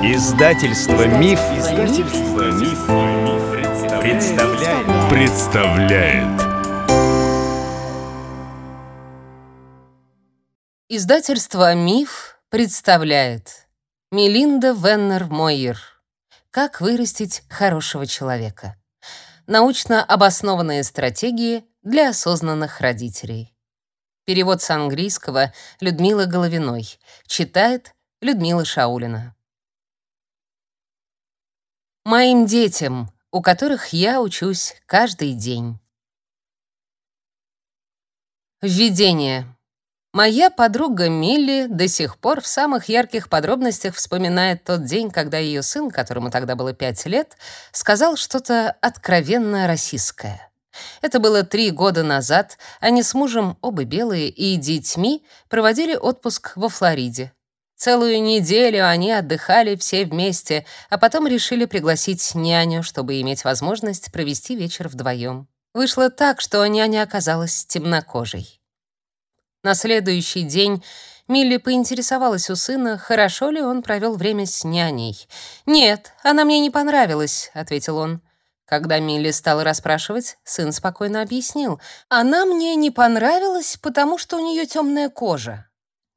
Издательство Миф, Издательство Миф, представляет. представляет. Издательство Миф представляет. Мелинда Веннер Мойер. Как вырастить хорошего человека. Научно обоснованные стратегии для осознанных родителей. Перевод с английского Людмила Головиной. Читает Людмила Шаулина. Моим детям, у которых я учусь каждый день. Введение. Моя подруга Милли до сих пор в самых ярких подробностях вспоминает тот день, когда ее сын, которому тогда было пять лет, сказал что-то откровенно российское. Это было три года назад. Они с мужем, оба белые, и детьми проводили отпуск во Флориде. Целую неделю они отдыхали все вместе, а потом решили пригласить няню, чтобы иметь возможность провести вечер вдвоем. Вышло так, что няня оказалась темнокожей. На следующий день Милли поинтересовалась у сына, хорошо ли он провел время с няней. «Нет, она мне не понравилась», — ответил он. Когда Милли стала расспрашивать, сын спокойно объяснил. «Она мне не понравилась, потому что у нее темная кожа».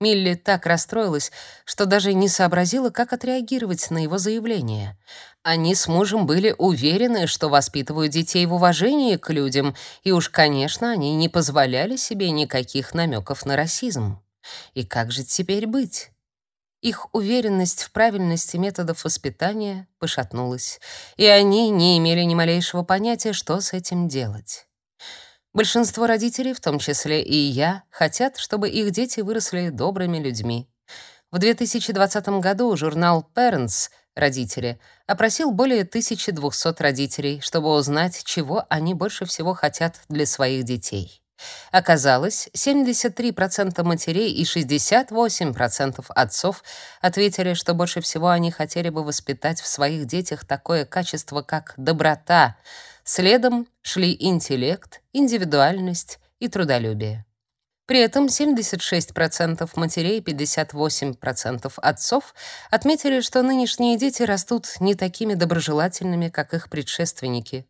Милли так расстроилась, что даже не сообразила, как отреагировать на его заявление. Они с мужем были уверены, что воспитывают детей в уважении к людям, и уж, конечно, они не позволяли себе никаких намеков на расизм. И как же теперь быть? Их уверенность в правильности методов воспитания пошатнулась, и они не имели ни малейшего понятия, что с этим делать. Большинство родителей, в том числе и я, хотят, чтобы их дети выросли добрыми людьми. В 2020 году журнал Parents Родители опросил более 1200 родителей, чтобы узнать, чего они больше всего хотят для своих детей. Оказалось, 73% матерей и 68% отцов ответили, что больше всего они хотели бы воспитать в своих детях такое качество, как доброта, Следом шли интеллект, индивидуальность и трудолюбие. При этом 76% матерей и 58% отцов отметили, что нынешние дети растут не такими доброжелательными, как их предшественники.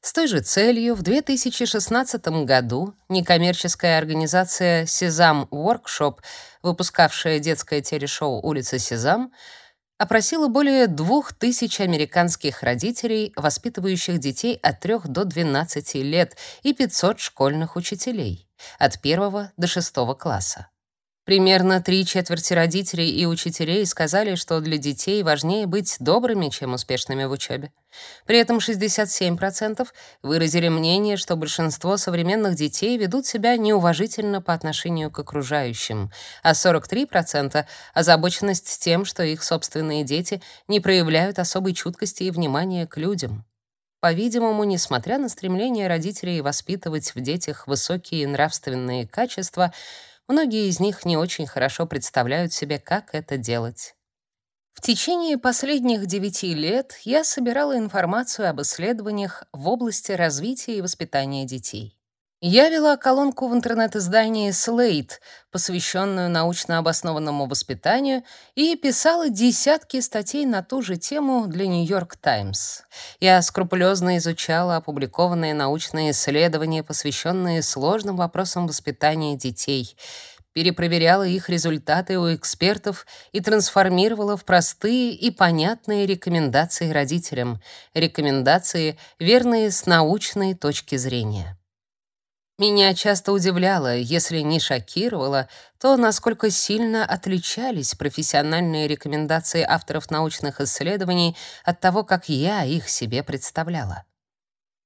С той же целью в 2016 году некоммерческая организация Сезам Workshop, выпускавшая детское телешоу «Улица Сезам», опросила более двух тысяч американских родителей, воспитывающих детей от 3 до 12 лет, и 500 школьных учителей от 1 до 6 класса. Примерно три четверти родителей и учителей сказали, что для детей важнее быть добрыми, чем успешными в учебе. При этом 67% выразили мнение, что большинство современных детей ведут себя неуважительно по отношению к окружающим, а 43% озабоченность тем, что их собственные дети не проявляют особой чуткости и внимания к людям. По-видимому, несмотря на стремление родителей воспитывать в детях высокие нравственные качества, Многие из них не очень хорошо представляют себе, как это делать. В течение последних девяти лет я собирала информацию об исследованиях в области развития и воспитания детей. Я вела колонку в интернет-издании Slate, посвященную научно обоснованному воспитанию, и писала десятки статей на ту же тему для New York Times. Я скрупулезно изучала опубликованные научные исследования, посвященные сложным вопросам воспитания детей, перепроверяла их результаты у экспертов и трансформировала в простые и понятные рекомендации родителям, рекомендации, верные с научной точки зрения. Меня часто удивляло, если не шокировало, то насколько сильно отличались профессиональные рекомендации авторов научных исследований от того, как я их себе представляла.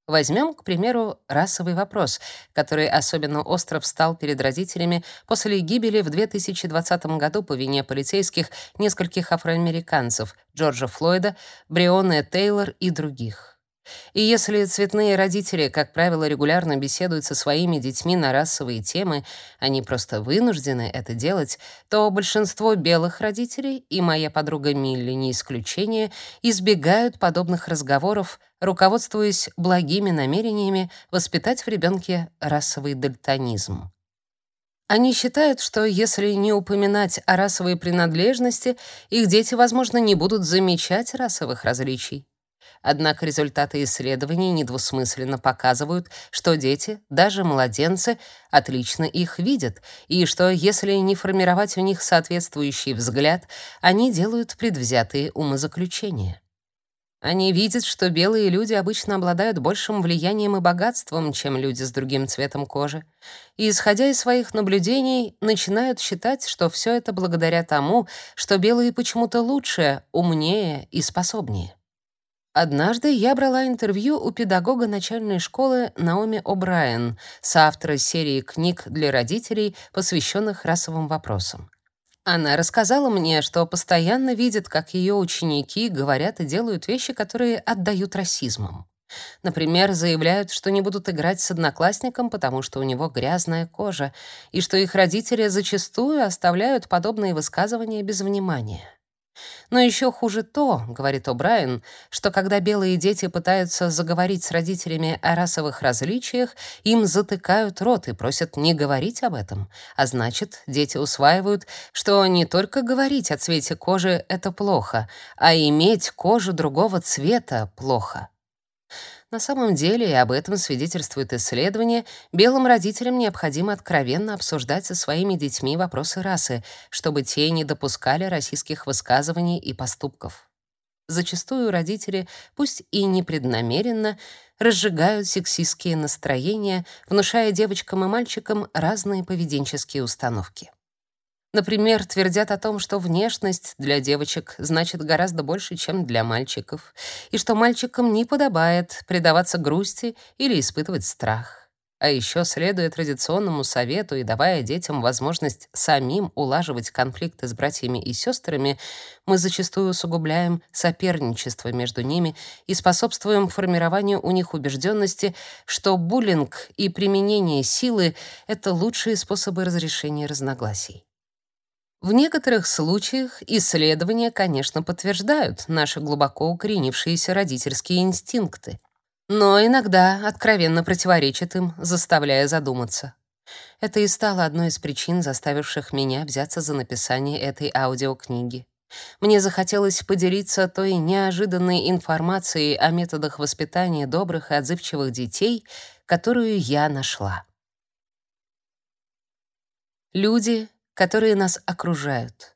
Возьмем, к примеру, расовый вопрос, который особенно остро встал перед родителями после гибели в 2020 году по вине полицейских нескольких афроамериканцев Джорджа Флойда, Брионы Тейлор и других. И если цветные родители, как правило, регулярно беседуют со своими детьми на расовые темы, они просто вынуждены это делать, то большинство белых родителей, и моя подруга Милли не исключение, избегают подобных разговоров, руководствуясь благими намерениями воспитать в ребенке расовый дальтонизм. Они считают, что если не упоминать о расовой принадлежности, их дети, возможно, не будут замечать расовых различий. Однако результаты исследований недвусмысленно показывают, что дети, даже младенцы, отлично их видят, и что если не формировать у них соответствующий взгляд, они делают предвзятые умозаключения. Они видят, что белые люди обычно обладают большим влиянием и богатством, чем люди с другим цветом кожи. И, исходя из своих наблюдений, начинают считать, что все это благодаря тому, что белые почему-то лучше, умнее и способнее. Однажды я брала интервью у педагога начальной школы Наоми О'Брайен, соавтора серии книг для родителей, посвященных расовым вопросам. Она рассказала мне, что постоянно видит, как ее ученики говорят и делают вещи, которые отдают расизмом. Например, заявляют, что не будут играть с одноклассником, потому что у него грязная кожа, и что их родители зачастую оставляют подобные высказывания без внимания. Но еще хуже то, говорит О'Брайен, что когда белые дети пытаются заговорить с родителями о расовых различиях, им затыкают рот и просят не говорить об этом. А значит, дети усваивают, что не только говорить о цвете кожи это плохо, а иметь кожу другого цвета плохо. На самом деле, и об этом свидетельствует исследование, белым родителям необходимо откровенно обсуждать со своими детьми вопросы расы, чтобы те не допускали расистских высказываний и поступков. Зачастую родители, пусть и непреднамеренно, разжигают сексистские настроения, внушая девочкам и мальчикам разные поведенческие установки. Например, твердят о том, что внешность для девочек значит гораздо больше, чем для мальчиков, и что мальчикам не подобает предаваться грусти или испытывать страх. А еще, следуя традиционному совету и давая детям возможность самим улаживать конфликты с братьями и сестрами, мы зачастую усугубляем соперничество между ними и способствуем формированию у них убежденности, что буллинг и применение силы — это лучшие способы разрешения разногласий. В некоторых случаях исследования, конечно, подтверждают наши глубоко укоренившиеся родительские инстинкты, но иногда откровенно противоречат им, заставляя задуматься. Это и стало одной из причин, заставивших меня взяться за написание этой аудиокниги. Мне захотелось поделиться той неожиданной информацией о методах воспитания добрых и отзывчивых детей, которую я нашла. Люди которые нас окружают.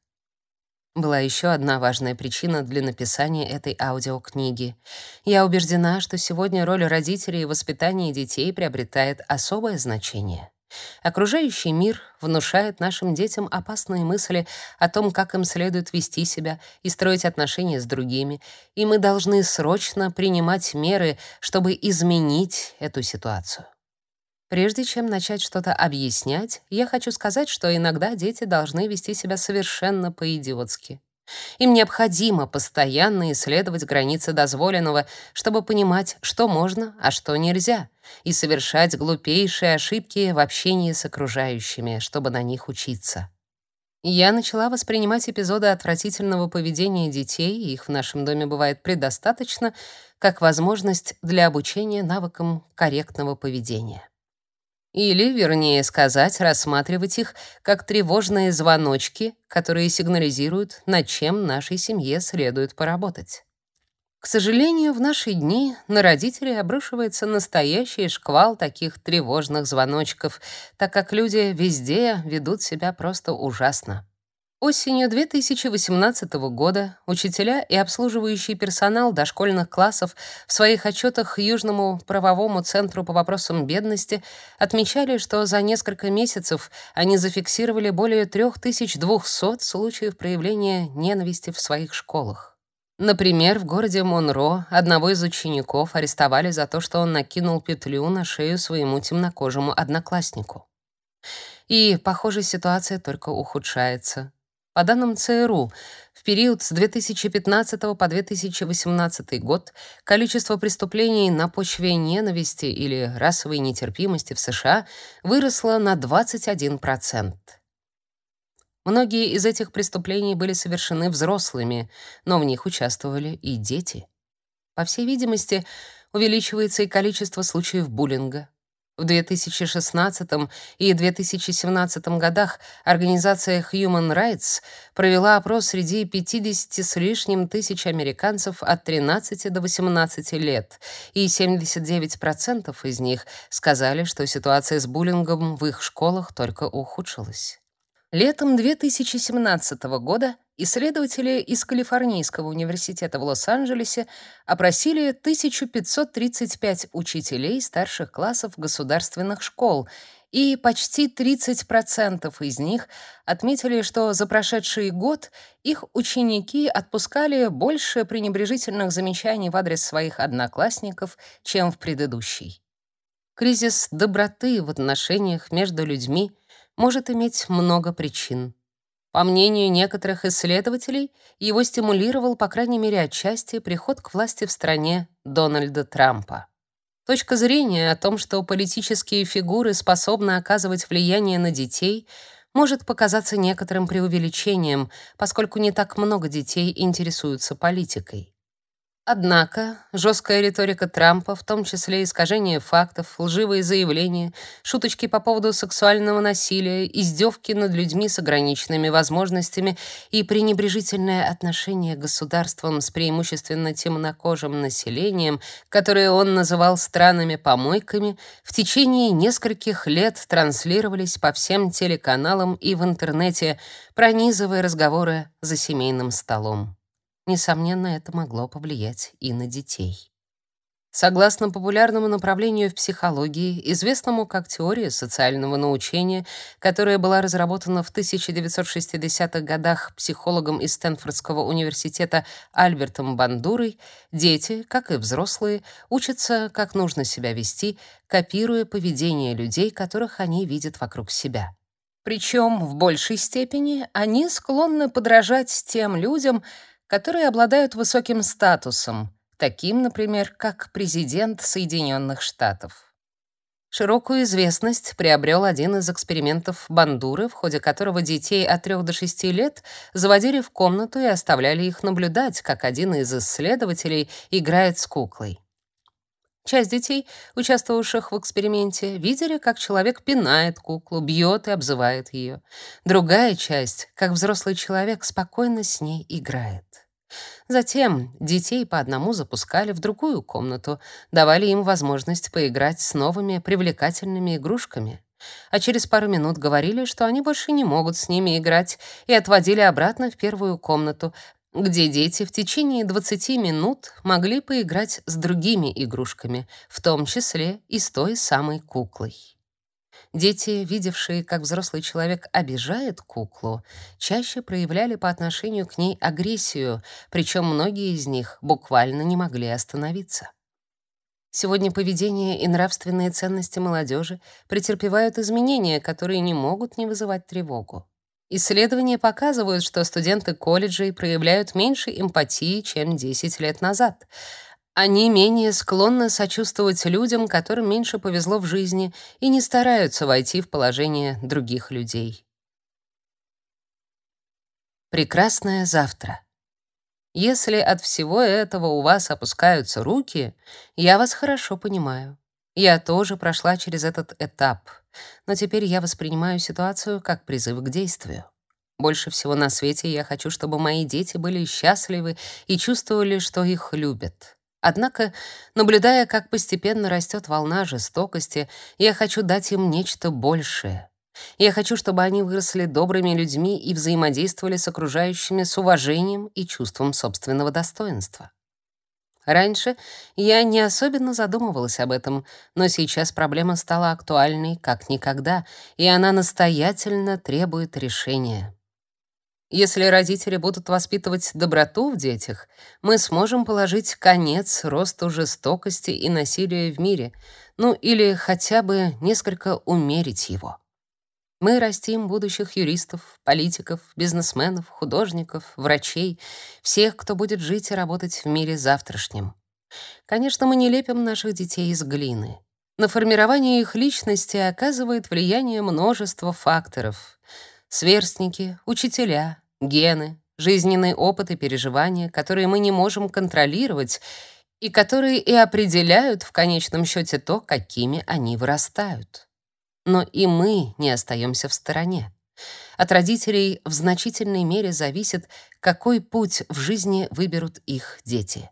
Была еще одна важная причина для написания этой аудиокниги. Я убеждена, что сегодня роль родителей в воспитании детей приобретает особое значение. Окружающий мир внушает нашим детям опасные мысли о том, как им следует вести себя и строить отношения с другими, и мы должны срочно принимать меры, чтобы изменить эту ситуацию. Прежде чем начать что-то объяснять, я хочу сказать, что иногда дети должны вести себя совершенно по-идиотски. Им необходимо постоянно исследовать границы дозволенного, чтобы понимать, что можно, а что нельзя, и совершать глупейшие ошибки в общении с окружающими, чтобы на них учиться. Я начала воспринимать эпизоды отвратительного поведения детей, их в нашем доме бывает предостаточно, как возможность для обучения навыкам корректного поведения. Или, вернее сказать, рассматривать их как тревожные звоночки, которые сигнализируют, над чем нашей семье следует поработать. К сожалению, в наши дни на родителей обрушивается настоящий шквал таких тревожных звоночков, так как люди везде ведут себя просто ужасно. Осенью 2018 года учителя и обслуживающий персонал дошкольных классов в своих отчетах Южному правовому центру по вопросам бедности отмечали, что за несколько месяцев они зафиксировали более 3200 случаев проявления ненависти в своих школах. Например, в городе Монро одного из учеников арестовали за то, что он накинул петлю на шею своему темнокожему однокласснику. И, похоже, ситуация только ухудшается. По данным ЦРУ, в период с 2015 по 2018 год количество преступлений на почве ненависти или расовой нетерпимости в США выросло на 21%. Многие из этих преступлений были совершены взрослыми, но в них участвовали и дети. По всей видимости, увеличивается и количество случаев буллинга. В 2016 и 2017 годах организация Human Rights провела опрос среди 50 с лишним тысяч американцев от 13 до 18 лет, и 79% из них сказали, что ситуация с буллингом в их школах только ухудшилась. Летом 2017 года исследователи из Калифорнийского университета в Лос-Анджелесе опросили 1535 учителей старших классов государственных школ, и почти 30% из них отметили, что за прошедший год их ученики отпускали больше пренебрежительных замечаний в адрес своих одноклассников, чем в предыдущий. Кризис доброты в отношениях между людьми — может иметь много причин. По мнению некоторых исследователей, его стимулировал, по крайней мере отчасти, приход к власти в стране Дональда Трампа. Точка зрения о том, что политические фигуры способны оказывать влияние на детей, может показаться некоторым преувеличением, поскольку не так много детей интересуются политикой. Однако жесткая риторика Трампа, в том числе искажение фактов, лживые заявления, шуточки по поводу сексуального насилия, издевки над людьми с ограниченными возможностями и пренебрежительное отношение к государствам с преимущественно темнокожим населением, которое он называл странами-помойками, в течение нескольких лет транслировались по всем телеканалам и в интернете, пронизывая разговоры за семейным столом. Несомненно, это могло повлиять и на детей. Согласно популярному направлению в психологии, известному как теория социального научения, которая была разработана в 1960-х годах психологом из Стэнфордского университета Альбертом Бандурой, дети, как и взрослые, учатся, как нужно себя вести, копируя поведение людей, которых они видят вокруг себя. Причем в большей степени они склонны подражать тем людям, которые обладают высоким статусом, таким, например, как президент Соединенных Штатов. Широкую известность приобрел один из экспериментов Бандуры, в ходе которого детей от 3 до 6 лет заводили в комнату и оставляли их наблюдать, как один из исследователей играет с куклой. Часть детей, участвовавших в эксперименте, видели, как человек пинает куклу, бьет и обзывает ее. Другая часть, как взрослый человек спокойно с ней играет. Затем детей по одному запускали в другую комнату, давали им возможность поиграть с новыми привлекательными игрушками. А через пару минут говорили, что они больше не могут с ними играть, и отводили обратно в первую комнату, где дети в течение 20 минут могли поиграть с другими игрушками, в том числе и с той самой куклой. Дети, видевшие, как взрослый человек обижает куклу, чаще проявляли по отношению к ней агрессию, причем многие из них буквально не могли остановиться. Сегодня поведение и нравственные ценности молодежи претерпевают изменения, которые не могут не вызывать тревогу. Исследования показывают, что студенты колледжей проявляют меньше эмпатии, чем 10 лет назад. Они менее склонны сочувствовать людям, которым меньше повезло в жизни, и не стараются войти в положение других людей. Прекрасное завтра. Если от всего этого у вас опускаются руки, я вас хорошо понимаю. Я тоже прошла через этот этап, но теперь я воспринимаю ситуацию как призыв к действию. Больше всего на свете я хочу, чтобы мои дети были счастливы и чувствовали, что их любят. Однако, наблюдая, как постепенно растет волна жестокости, я хочу дать им нечто большее. Я хочу, чтобы они выросли добрыми людьми и взаимодействовали с окружающими с уважением и чувством собственного достоинства. Раньше я не особенно задумывалась об этом, но сейчас проблема стала актуальной как никогда, и она настоятельно требует решения. Если родители будут воспитывать доброту в детях, мы сможем положить конец росту жестокости и насилия в мире, ну или хотя бы несколько умерить его. Мы растим будущих юристов, политиков, бизнесменов, художников, врачей, всех, кто будет жить и работать в мире завтрашнем. Конечно, мы не лепим наших детей из глины. На формирование их личности оказывает влияние множество факторов — Сверстники, учителя, гены, жизненный опыт и переживания, которые мы не можем контролировать, и которые и определяют в конечном счете то, какими они вырастают. Но и мы не остаемся в стороне. От родителей в значительной мере зависит, какой путь в жизни выберут их дети.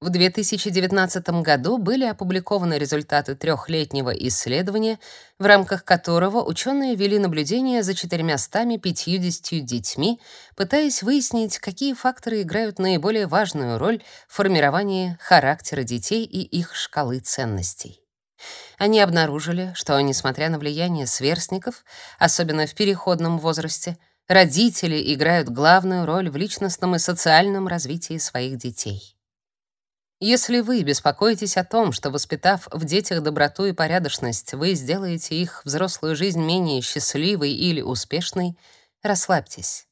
В 2019 году были опубликованы результаты трехлетнего исследования, в рамках которого ученые вели наблюдение за 450 детьми, пытаясь выяснить, какие факторы играют наиболее важную роль в формировании характера детей и их шкалы ценностей. Они обнаружили, что, несмотря на влияние сверстников, особенно в переходном возрасте, родители играют главную роль в личностном и социальном развитии своих детей. Если вы беспокоитесь о том, что воспитав в детях доброту и порядочность, вы сделаете их взрослую жизнь менее счастливой или успешной, расслабьтесь.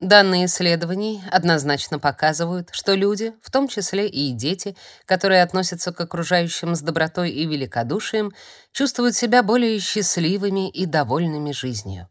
Данные исследований однозначно показывают, что люди, в том числе и дети, которые относятся к окружающим с добротой и великодушием, чувствуют себя более счастливыми и довольными жизнью.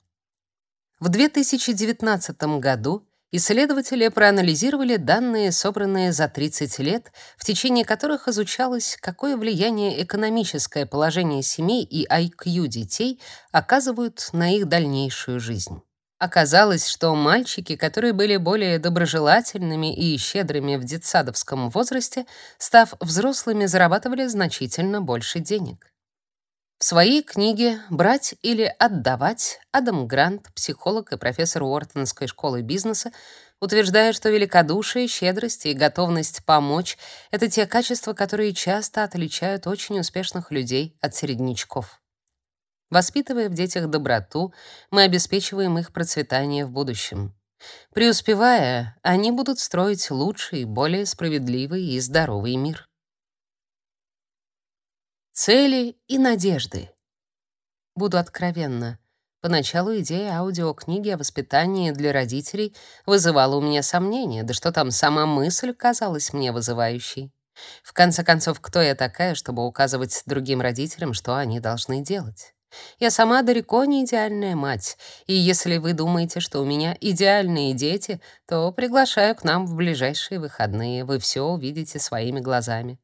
В 2019 году Исследователи проанализировали данные, собранные за 30 лет, в течение которых изучалось, какое влияние экономическое положение семей и IQ детей оказывают на их дальнейшую жизнь. Оказалось, что мальчики, которые были более доброжелательными и щедрыми в детсадовском возрасте, став взрослыми, зарабатывали значительно больше денег. В своей книге «Брать или отдавать» Адам Грант, психолог и профессор Уортонской школы бизнеса, утверждает, что великодушие, щедрость и готовность помочь — это те качества, которые часто отличают очень успешных людей от середнячков. Воспитывая в детях доброту, мы обеспечиваем их процветание в будущем. Преуспевая, они будут строить лучший, более справедливый и здоровый мир. Цели и надежды. Буду откровенна. Поначалу идея аудиокниги о воспитании для родителей вызывала у меня сомнения, да что там, сама мысль казалась мне вызывающей. В конце концов, кто я такая, чтобы указывать другим родителям, что они должны делать? Я сама далеко не идеальная мать, и если вы думаете, что у меня идеальные дети, то приглашаю к нам в ближайшие выходные, вы все увидите своими глазами.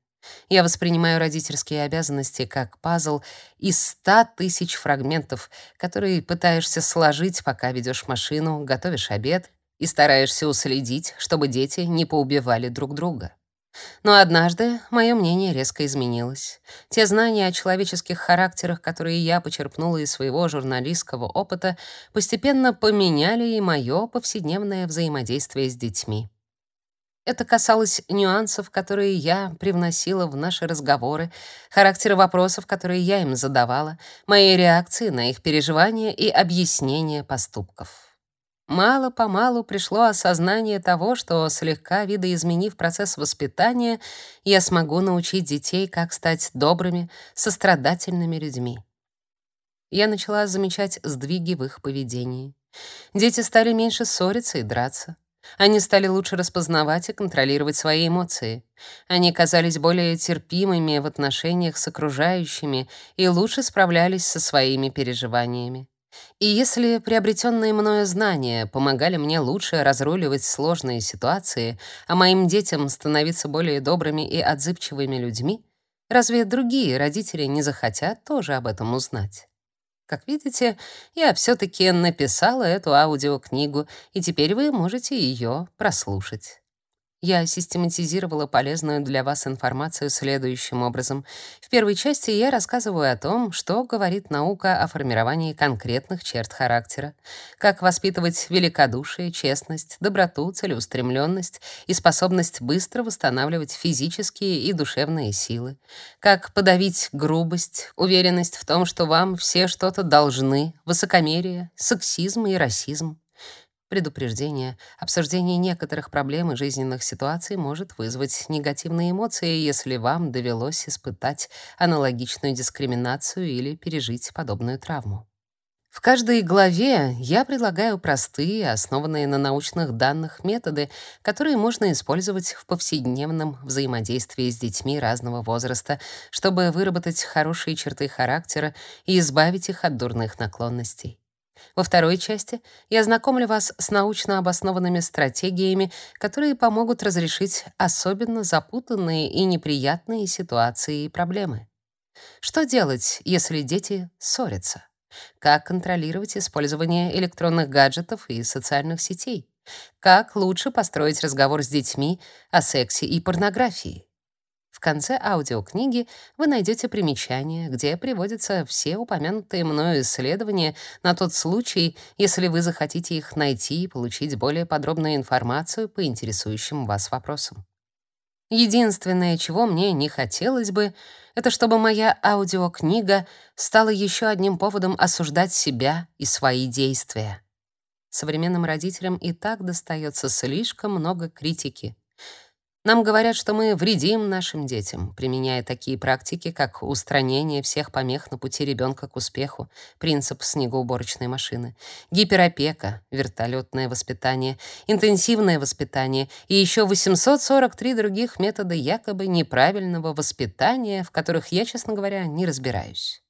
Я воспринимаю родительские обязанности как пазл из ста тысяч фрагментов, которые пытаешься сложить, пока ведешь машину, готовишь обед и стараешься уследить, чтобы дети не поубивали друг друга. Но однажды мое мнение резко изменилось. Те знания о человеческих характерах, которые я почерпнула из своего журналистского опыта, постепенно поменяли и мое повседневное взаимодействие с детьми. Это касалось нюансов, которые я привносила в наши разговоры, характера вопросов, которые я им задавала, моей реакции на их переживания и объяснения поступков. Мало-помалу пришло осознание того, что, слегка видоизменив процесс воспитания, я смогу научить детей, как стать добрыми, сострадательными людьми. Я начала замечать сдвиги в их поведении. Дети стали меньше ссориться и драться. Они стали лучше распознавать и контролировать свои эмоции. Они казались более терпимыми в отношениях с окружающими и лучше справлялись со своими переживаниями. И если приобретенные мною знания помогали мне лучше разруливать сложные ситуации, а моим детям становиться более добрыми и отзывчивыми людьми, разве другие родители не захотят тоже об этом узнать? Как видите, я все-таки написала эту аудиокнигу, и теперь вы можете ее прослушать. Я систематизировала полезную для вас информацию следующим образом. В первой части я рассказываю о том, что говорит наука о формировании конкретных черт характера, как воспитывать великодушие, честность, доброту, целеустремленность и способность быстро восстанавливать физические и душевные силы, как подавить грубость, уверенность в том, что вам все что-то должны, высокомерие, сексизм и расизм. Предупреждение. Обсуждение некоторых проблем и жизненных ситуаций может вызвать негативные эмоции, если вам довелось испытать аналогичную дискриминацию или пережить подобную травму. В каждой главе я предлагаю простые, основанные на научных данных методы, которые можно использовать в повседневном взаимодействии с детьми разного возраста, чтобы выработать хорошие черты характера и избавить их от дурных наклонностей. Во второй части я знакомлю вас с научно обоснованными стратегиями, которые помогут разрешить особенно запутанные и неприятные ситуации и проблемы. Что делать, если дети ссорятся? Как контролировать использование электронных гаджетов и социальных сетей? Как лучше построить разговор с детьми о сексе и порнографии? В конце аудиокниги вы найдете примечание, где приводятся все упомянутые мною исследования на тот случай, если вы захотите их найти и получить более подробную информацию по интересующим вас вопросам. Единственное, чего мне не хотелось бы, это чтобы моя аудиокнига стала еще одним поводом осуждать себя и свои действия. Современным родителям и так достается слишком много критики. Нам говорят, что мы вредим нашим детям, применяя такие практики, как устранение всех помех на пути ребенка к успеху, принцип снегоуборочной машины, гиперопека, вертолетное воспитание, интенсивное воспитание и еще 843 других метода якобы неправильного воспитания, в которых я, честно говоря, не разбираюсь.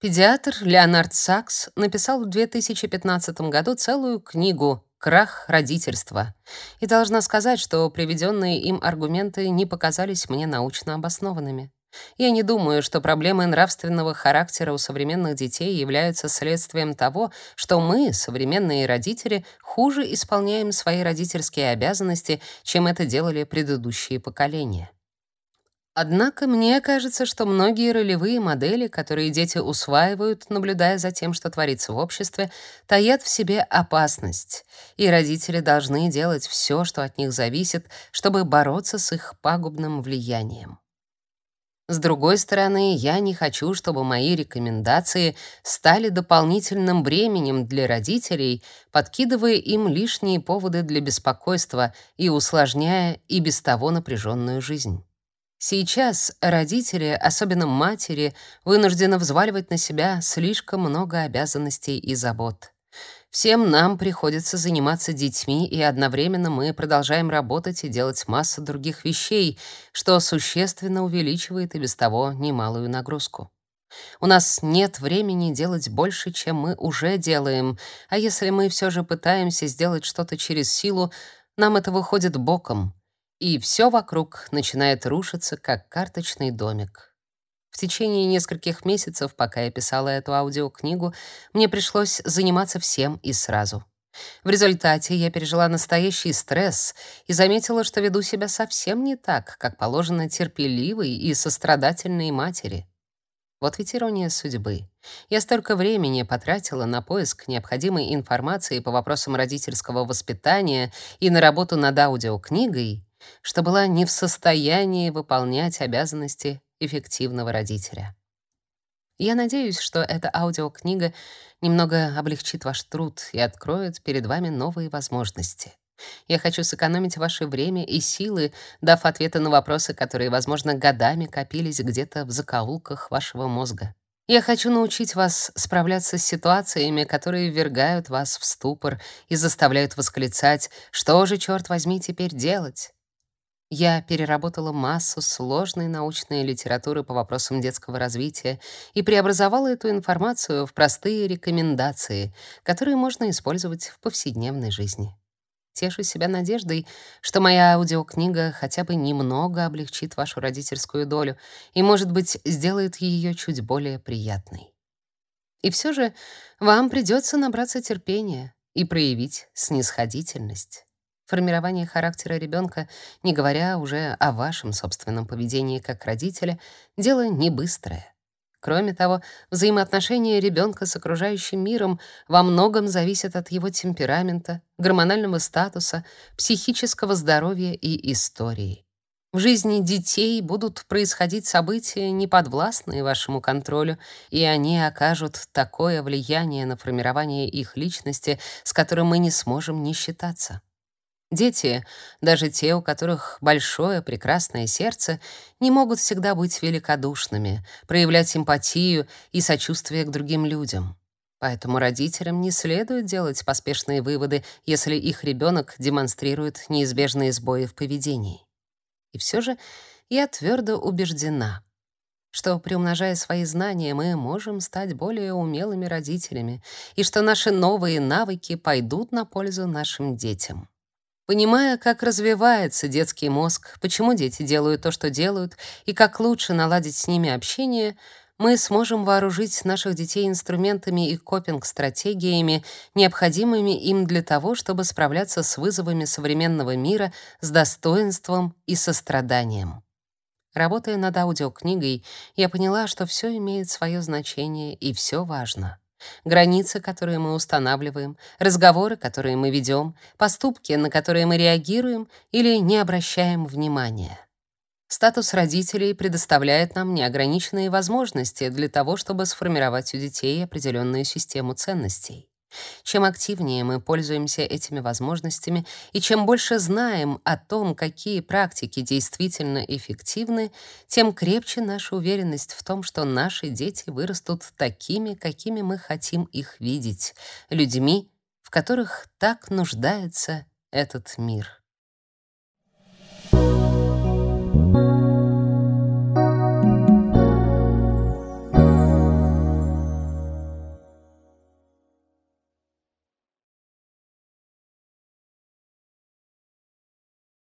Педиатр Леонард Сакс написал в 2015 году целую книгу крах родительства. И должна сказать, что приведенные им аргументы не показались мне научно обоснованными. Я не думаю, что проблемы нравственного характера у современных детей являются следствием того, что мы, современные родители, хуже исполняем свои родительские обязанности, чем это делали предыдущие поколения. Однако мне кажется, что многие ролевые модели, которые дети усваивают, наблюдая за тем, что творится в обществе, таят в себе опасность, и родители должны делать все, что от них зависит, чтобы бороться с их пагубным влиянием. С другой стороны, я не хочу, чтобы мои рекомендации стали дополнительным бременем для родителей, подкидывая им лишние поводы для беспокойства и усложняя и без того напряженную жизнь. Сейчас родители, особенно матери, вынуждены взваливать на себя слишком много обязанностей и забот. Всем нам приходится заниматься детьми, и одновременно мы продолжаем работать и делать массу других вещей, что существенно увеличивает и без того немалую нагрузку. У нас нет времени делать больше, чем мы уже делаем, а если мы все же пытаемся сделать что-то через силу, нам это выходит боком и все вокруг начинает рушиться, как карточный домик. В течение нескольких месяцев, пока я писала эту аудиокнигу, мне пришлось заниматься всем и сразу. В результате я пережила настоящий стресс и заметила, что веду себя совсем не так, как положено терпеливой и сострадательной матери. Вот ведь ирония судьбы. Я столько времени потратила на поиск необходимой информации по вопросам родительского воспитания и на работу над аудиокнигой, что была не в состоянии выполнять обязанности эффективного родителя. Я надеюсь, что эта аудиокнига немного облегчит ваш труд и откроет перед вами новые возможности. Я хочу сэкономить ваше время и силы, дав ответы на вопросы, которые, возможно, годами копились где-то в закоулках вашего мозга. Я хочу научить вас справляться с ситуациями, которые ввергают вас в ступор и заставляют восклицать «Что же, черт возьми, теперь делать?» Я переработала массу сложной научной литературы по вопросам детского развития и преобразовала эту информацию в простые рекомендации, которые можно использовать в повседневной жизни. Тешу себя надеждой, что моя аудиокнига хотя бы немного облегчит вашу родительскую долю и, может быть, сделает ее чуть более приятной. И все же вам придется набраться терпения и проявить снисходительность. Формирование характера ребенка, не говоря уже о вашем собственном поведении как родителя, дело не быстрое. Кроме того, взаимоотношения ребенка с окружающим миром во многом зависят от его темперамента, гормонального статуса, психического здоровья и истории. В жизни детей будут происходить события, неподвластные вашему контролю, и они окажут такое влияние на формирование их личности, с которым мы не сможем не считаться. Дети, даже те, у которых большое прекрасное сердце, не могут всегда быть великодушными, проявлять симпатию и сочувствие к другим людям. Поэтому родителям не следует делать поспешные выводы, если их ребенок демонстрирует неизбежные сбои в поведении. И все же я твердо убеждена, что, приумножая свои знания, мы можем стать более умелыми родителями и что наши новые навыки пойдут на пользу нашим детям. Понимая, как развивается детский мозг, почему дети делают то, что делают, и как лучше наладить с ними общение, мы сможем вооружить наших детей инструментами и копинг-стратегиями, необходимыми им для того, чтобы справляться с вызовами современного мира с достоинством и состраданием. Работая над аудиокнигой, я поняла, что все имеет свое значение и все важно. Границы, которые мы устанавливаем, разговоры, которые мы ведем, поступки, на которые мы реагируем или не обращаем внимания. Статус родителей предоставляет нам неограниченные возможности для того, чтобы сформировать у детей определенную систему ценностей. Чем активнее мы пользуемся этими возможностями и чем больше знаем о том, какие практики действительно эффективны, тем крепче наша уверенность в том, что наши дети вырастут такими, какими мы хотим их видеть, людьми, в которых так нуждается этот мир.